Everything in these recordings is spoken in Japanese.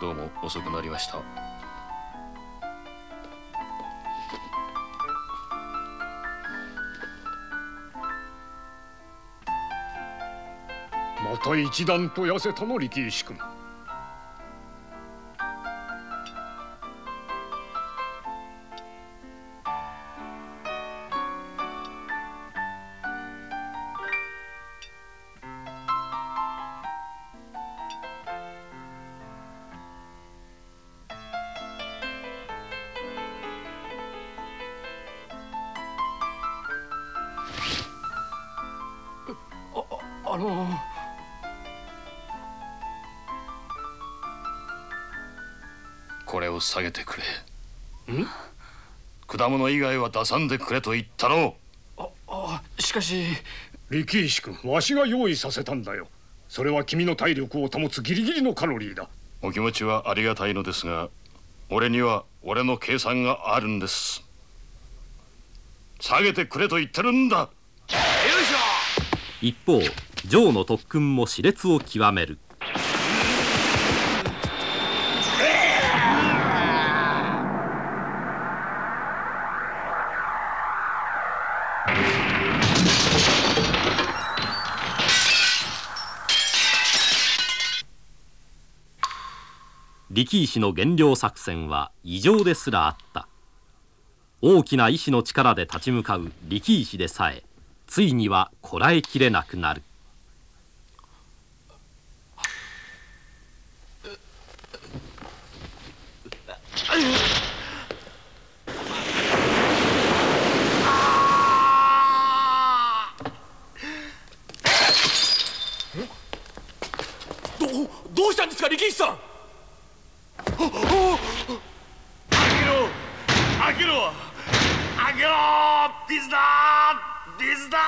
どうも遅くなりました。また一段と痩せたの力石君。あのこれを下げてくれ。ん？果物以外は出さんでくれと言ったろああしかし力石君わしが用意させたんだよ。それは君の体力を保つギリギリのカロリーだ。お気持ちはありがたいのですが俺には俺の計算があるんです。下げてくれと言ってるんだ。一方ジョーの特訓も熾烈を極める。力石の減量作戦は異常ですらあった。大きな意志の力で立ち向かう力石でさえついにはこらえきれなくなるどどうしたんですか力士さん？開けろ開けろ開けろビズだビズだ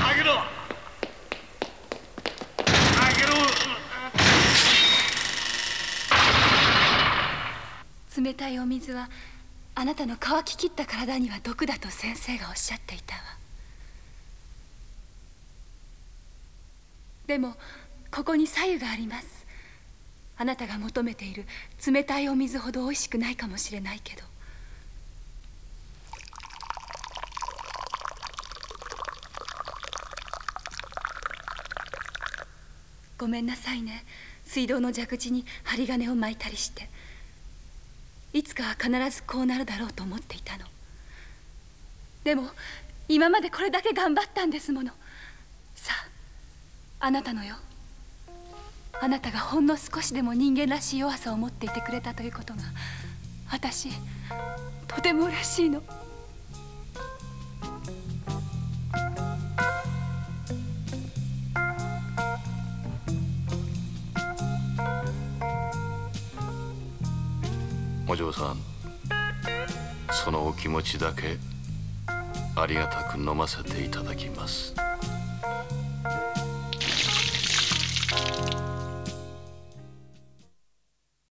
開けろ開けろ冷たいお水はあなたの乾ききった体には毒だと先生がおっしゃっていたわでもここに左右があります。あなたが求めている冷たいお水ほど美味しくないかもしれないけど。ごめんなさいね。水道の蛇口に針金を巻いたりして。いつかは必ずこうなるだろうと思っていたの。でも今までこれだけ頑張ったんですもの。あなたのよ。あなたがほんの少しでも人間らしい弱さを持っていてくれたということが私とても嬉しいの。お嬢さんそのお気持ちだけありがたく飲ませていただきます。